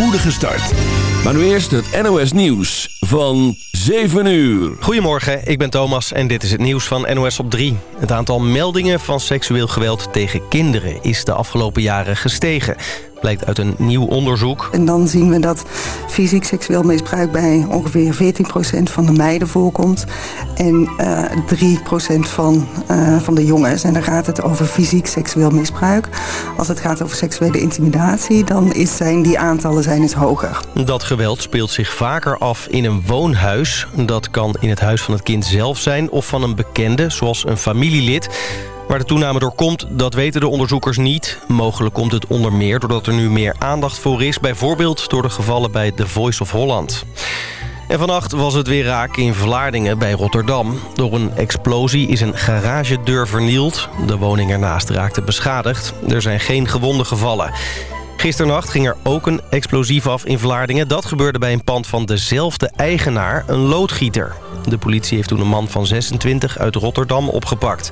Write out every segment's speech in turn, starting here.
spoedige start. Maar nu eerst het NOS Nieuws van 7 uur. Goedemorgen, ik ben Thomas en dit is het nieuws van NOS op 3. Het aantal meldingen van seksueel geweld tegen kinderen is de afgelopen jaren gestegen blijkt uit een nieuw onderzoek. En dan zien we dat fysiek seksueel misbruik bij ongeveer 14% van de meiden voorkomt. En uh, eh, 3% van, uh, van de jongens. En dan gaat het over fysiek seksueel misbruik. Als het gaat over seksuele intimidatie, dan is zijn die aantallen zijn het hoger. Dat geweld speelt zich vaker af in een woonhuis. Dat kan in het huis van het kind zelf zijn of van een bekende, zoals een familielid. Waar de toename door komt, dat weten de onderzoekers niet. Mogelijk komt het onder meer doordat er nu meer aandacht voor is... bijvoorbeeld door de gevallen bij The Voice of Holland. En vannacht was het weer raak in Vlaardingen bij Rotterdam. Door een explosie is een garagedeur vernield. De woning ernaast raakte beschadigd. Er zijn geen gewonden gevallen. Gisternacht ging er ook een explosief af in Vlaardingen. Dat gebeurde bij een pand van dezelfde eigenaar, een loodgieter. De politie heeft toen een man van 26 uit Rotterdam opgepakt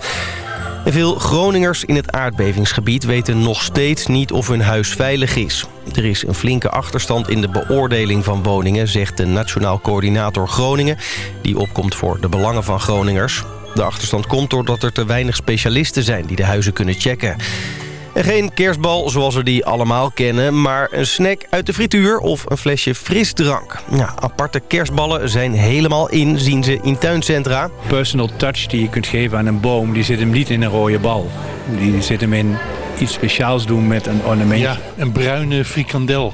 veel Groningers in het aardbevingsgebied weten nog steeds niet of hun huis veilig is. Er is een flinke achterstand in de beoordeling van woningen, zegt de Nationaal Coördinator Groningen, die opkomt voor de belangen van Groningers. De achterstand komt doordat er te weinig specialisten zijn die de huizen kunnen checken. En geen kerstbal zoals we die allemaal kennen... maar een snack uit de frituur of een flesje frisdrank. Ja, aparte kerstballen zijn helemaal in, zien ze in tuincentra. Personal touch die je kunt geven aan een boom... die zit hem niet in een rode bal. Die zit hem in iets speciaals doen met een ornamentje. Ja, een bruine frikandel.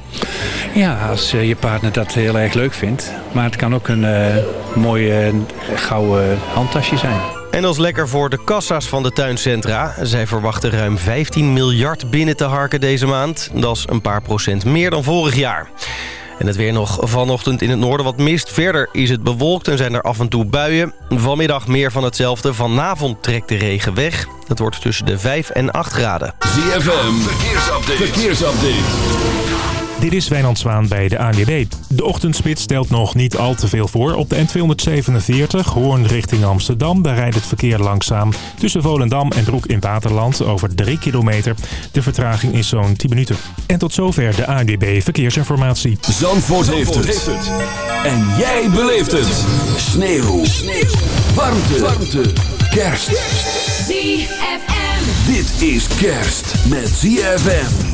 Ja, als eh, je partner dat heel erg leuk vindt. Maar het kan ook een uh, mooi uh, gouden handtasje zijn. En dat is lekker voor de kassa's van de tuincentra. Zij verwachten ruim 15 miljard binnen te harken deze maand. Dat is een paar procent meer dan vorig jaar. En het weer nog vanochtend in het noorden wat mist. Verder is het bewolkt en zijn er af en toe buien. Vanmiddag meer van hetzelfde. Vanavond trekt de regen weg. Het wordt tussen de 5 en 8 graden. ZFM, verkeersupdate. verkeersupdate. Dit is Wijnand Zwaan bij de ANWB. De ochtendspits stelt nog niet al te veel voor. Op de N247 Hoorn richting Amsterdam. Daar rijdt het verkeer langzaam. Tussen Volendam en Broek in Waterland over 3 kilometer. De vertraging is zo'n 10 minuten. En tot zover de ANWB Verkeersinformatie. Zandvoort, heeft, het. En jij beleeft het. Sneeuw. Sneeuw. Warmte. Warmte. Kerst. ZFM. Dit is kerst met ZFM.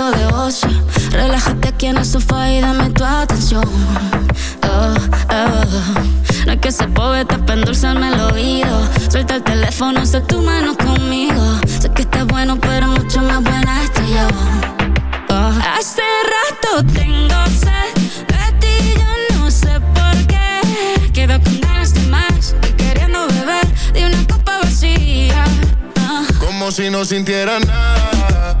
momento de ocio. Relájate aquí en el sofá y dame tu atención. Oh, oh. No es que se poeta para endulzarme el oído. Suelta el teléfono, sé tu mano conmigo. Sé que estás bueno, pero mucho más buena estoy yo. Oh. Hace rato tengo sed de ti, yo no sé por qué. Quedo con ganas de más y queriendo beber de una copa vacía. Como si no sintiera nada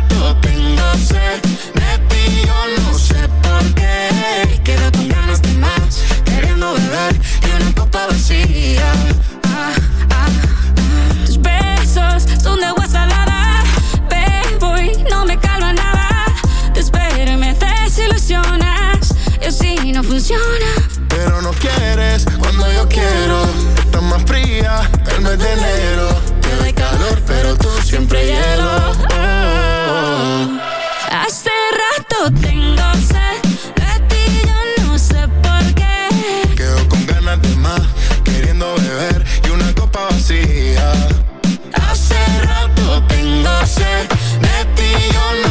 no tengo sed de ti, no sé por qué. Y quedo con ganas de más, queriendo beber y una copa vacía. Ah, ah, ah. Tus besos son de agua salada, bebo y no me calma nada. Te espero y me desilusionas, yo sí no funciona. Pero no quieres cuando yo quiero, estás más fría el mes de enero. Te doy calor, pero tú siempre hielo Net die ti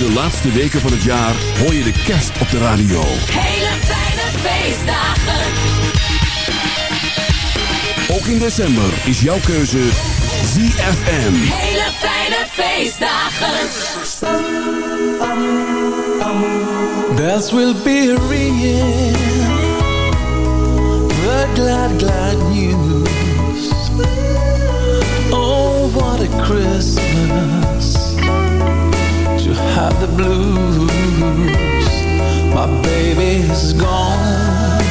laatste weken van het jaar hoor je de kerst op de radio. Hele fijne feestdagen. Ook in december is jouw keuze ZFM. Hele fijne feestdagen. Bells will be ringing. The glad, glad news. Oh, what a Christmas. Have the blues. My baby's gone.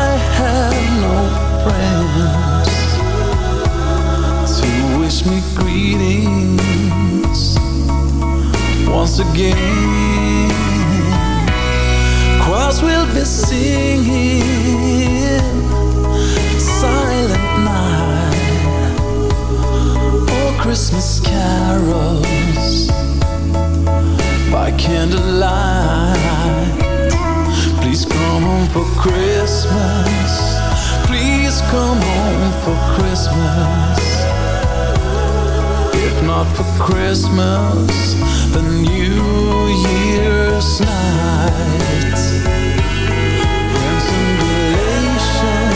I have no friends To wish me greetings Once again. Choirs will be singing Silent night Oh, Christmas carols candlelight. Please come home for Christmas. Please come home for Christmas. If not for Christmas, the New Year's night. Friends and relations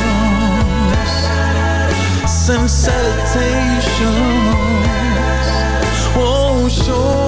send salutations. Oh, sure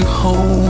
以后。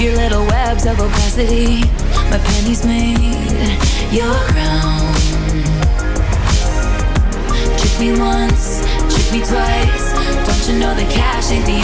Your little webs of opacity. My panties made your crown. Trick me once, trick me twice. Don't you know that cash ain't the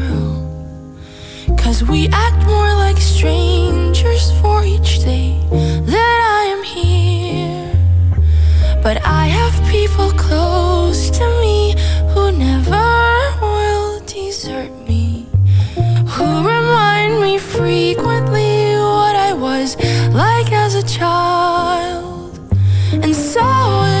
Cause we act more like strangers for each day that I am here. But I have people close to me who never will desert me. Who remind me frequently what I was like as a child. And so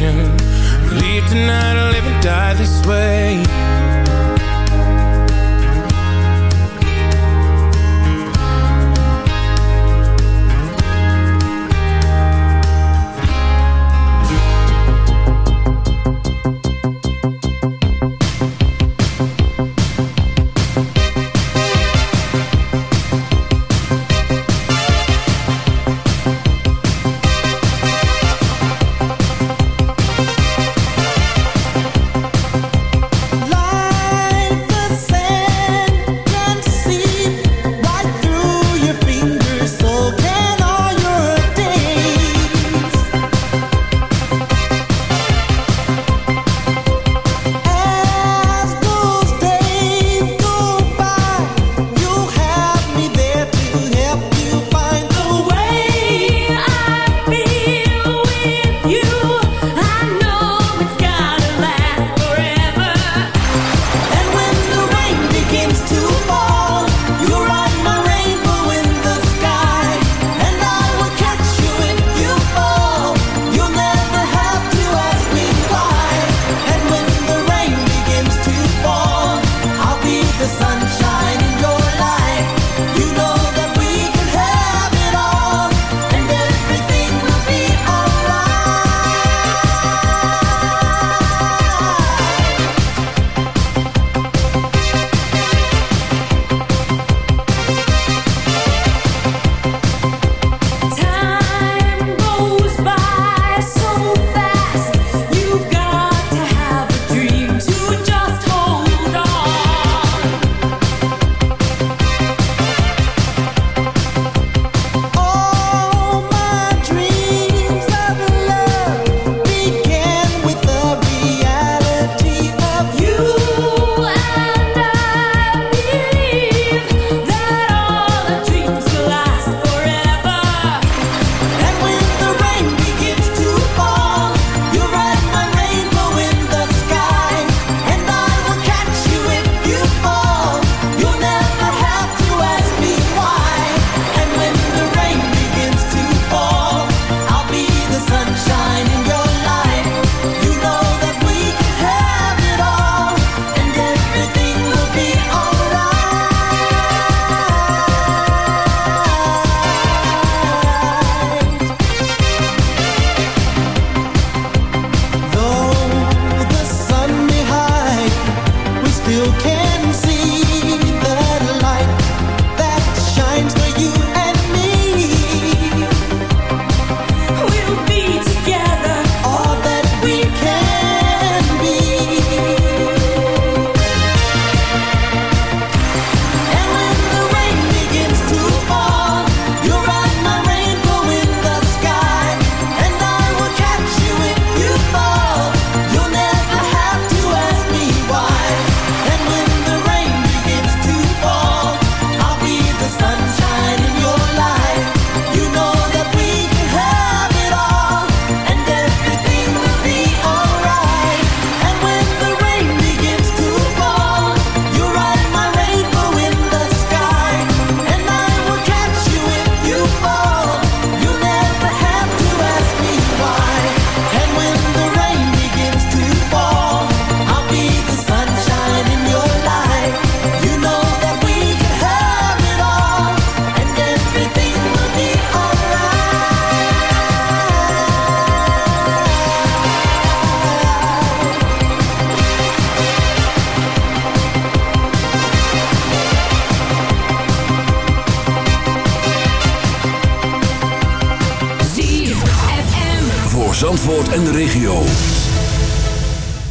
make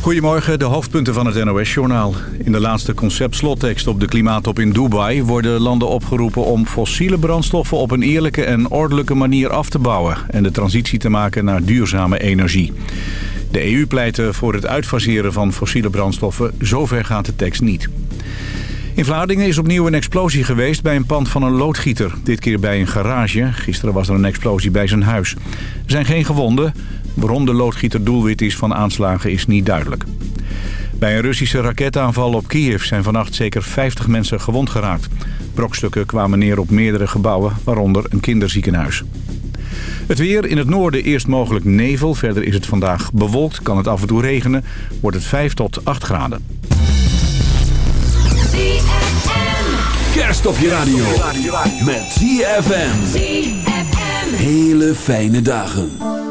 Goedemorgen, de hoofdpunten van het NOS-journaal. In de laatste concept-slottekst op de klimaattop in Dubai... worden landen opgeroepen om fossiele brandstoffen op een eerlijke en ordelijke manier af te bouwen... en de transitie te maken naar duurzame energie. De EU pleit voor het uitfaseren van fossiele brandstoffen. Zover gaat de tekst niet. In Vlaardingen is opnieuw een explosie geweest bij een pand van een loodgieter. Dit keer bij een garage. Gisteren was er een explosie bij zijn huis. Er zijn geen gewonden. Waarom de loodgieter doelwit is van aanslagen is niet duidelijk. Bij een Russische raketaanval op Kiev zijn vannacht zeker 50 mensen gewond geraakt. Brokstukken kwamen neer op meerdere gebouwen, waaronder een kinderziekenhuis. Het weer in het noorden eerst mogelijk nevel. Verder is het vandaag bewolkt, kan het af en toe regenen. Wordt het 5 tot 8 graden. Kerst op je radio. Met ZFM. Hele fijne dagen.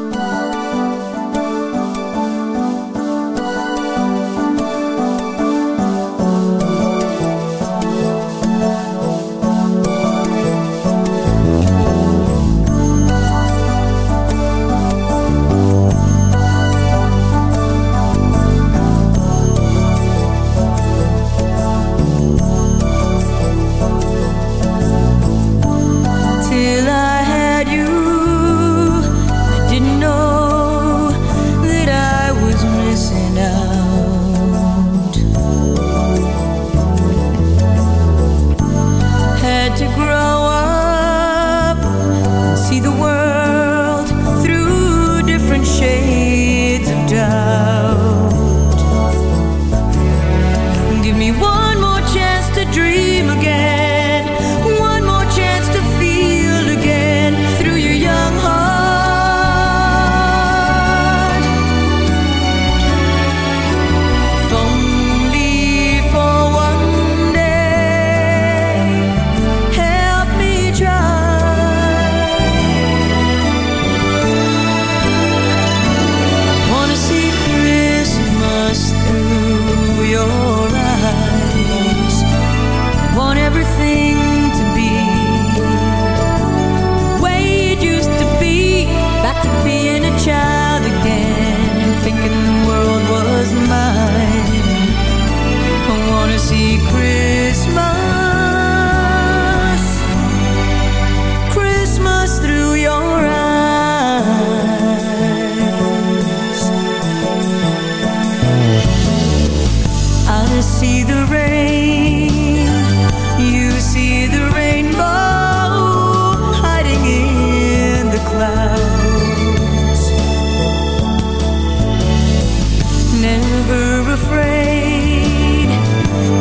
afraid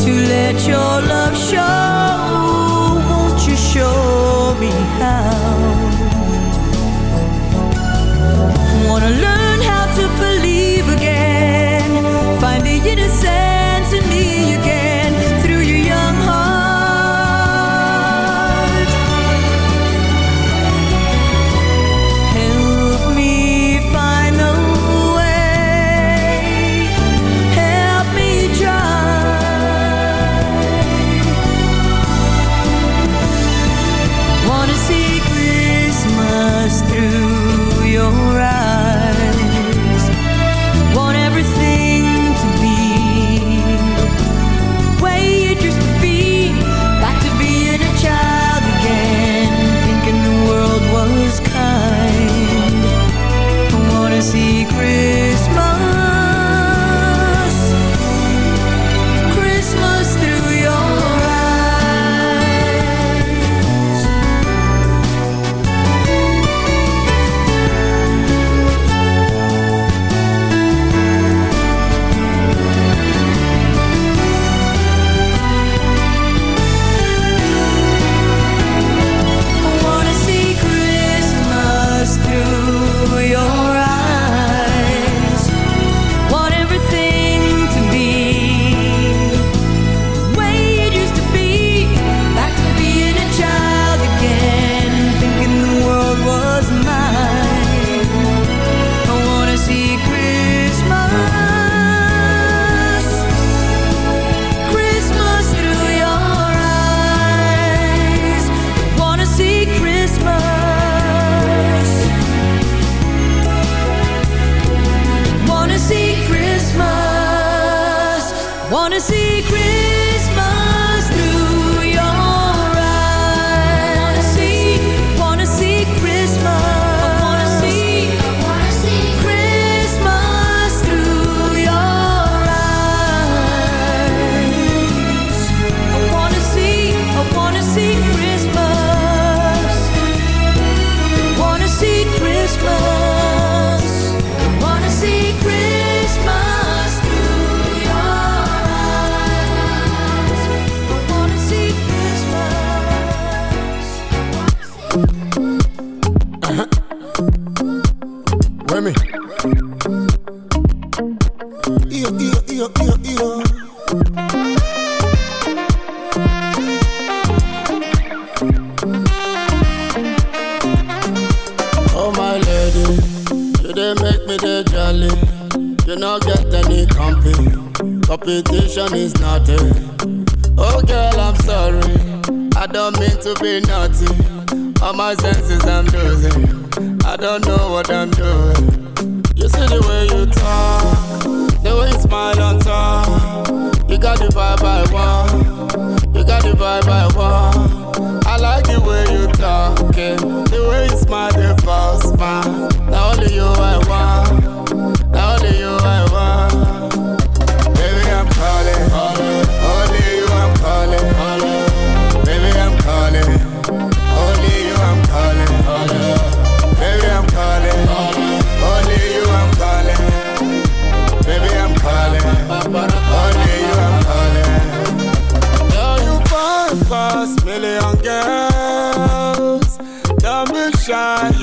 to let your love show. Won't you show me how? Wanna learn.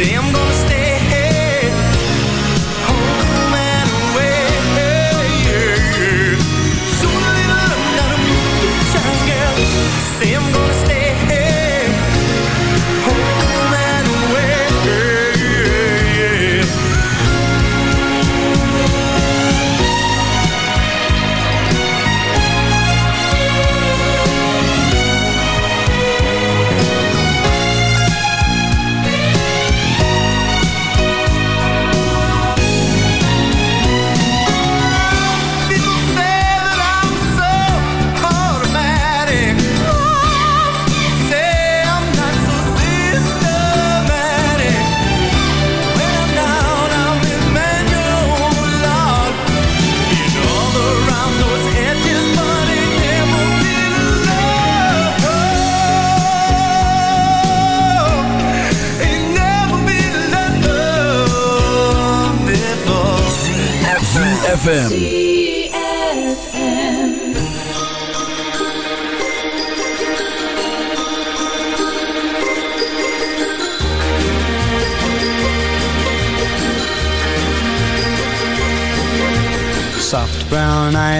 Say I'm gonna stay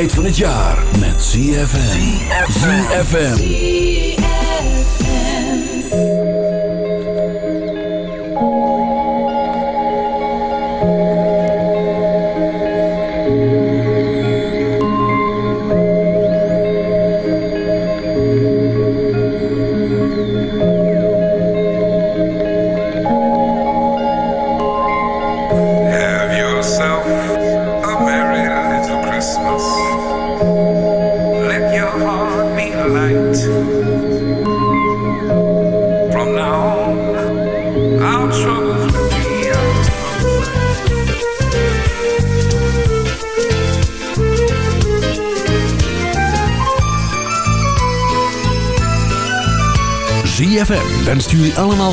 Tijd van het jaar met ZFM. ZFM.